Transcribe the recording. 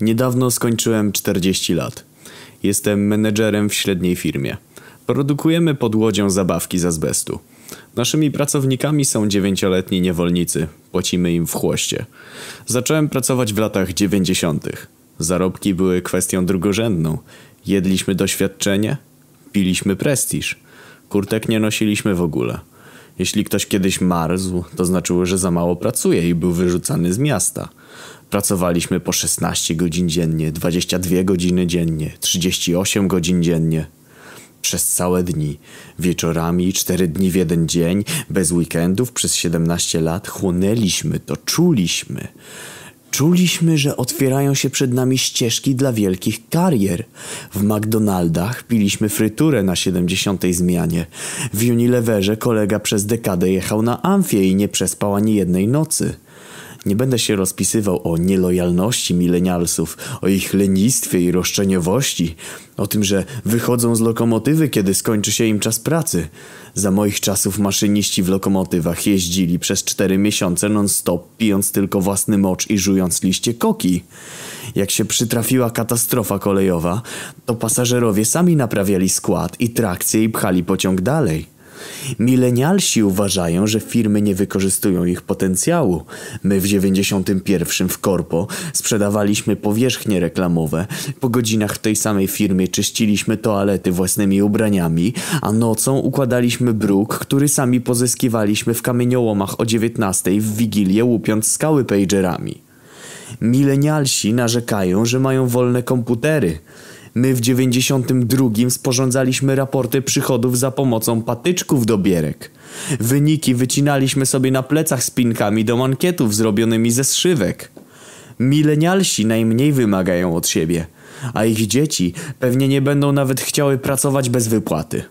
Niedawno skończyłem 40 lat. Jestem menedżerem w średniej firmie. Produkujemy pod łodzią zabawki z azbestu. Naszymi pracownikami są dziewięcioletni niewolnicy. Płacimy im w chłoście. Zacząłem pracować w latach 90. Zarobki były kwestią drugorzędną. Jedliśmy doświadczenie, piliśmy prestiż. Kurtek nie nosiliśmy w ogóle. Jeśli ktoś kiedyś marzł, to znaczyło, że za mało pracuje i był wyrzucany z miasta. Pracowaliśmy po 16 godzin dziennie, 22 godziny dziennie, 38 godzin dziennie. Przez całe dni, wieczorami, 4 dni w jeden dzień, bez weekendów przez 17 lat chłonęliśmy to, czuliśmy. Czuliśmy, że otwierają się przed nami ścieżki dla wielkich karier. W McDonaldach piliśmy fryturę na 70. zmianie. W Unileverze kolega przez dekadę jechał na Amfie i nie przespał ani jednej nocy. Nie będę się rozpisywał o nielojalności milenialsów, o ich lenistwie i roszczeniowości, o tym, że wychodzą z lokomotywy, kiedy skończy się im czas pracy. Za moich czasów maszyniści w lokomotywach jeździli przez cztery miesiące non-stop, pijąc tylko własny mocz i żując liście koki. Jak się przytrafiła katastrofa kolejowa, to pasażerowie sami naprawiali skład i trakcję i pchali pociąg dalej. Milenialsi uważają, że firmy nie wykorzystują ich potencjału. My w 91 w Korpo sprzedawaliśmy powierzchnie reklamowe. Po godzinach w tej samej firmie czyściliśmy toalety własnymi ubraniami, a nocą układaliśmy bruk, który sami pozyskiwaliśmy w kamieniołomach o 19 w Wigilię łupiąc skały pagerami. Milenialsi narzekają, że mają wolne komputery. My w 92 sporządzaliśmy raporty przychodów za pomocą patyczków do bierek. Wyniki wycinaliśmy sobie na plecach spinkami do mankietów zrobionymi ze zszywek. Milenialsi najmniej wymagają od siebie, a ich dzieci pewnie nie będą nawet chciały pracować bez wypłaty.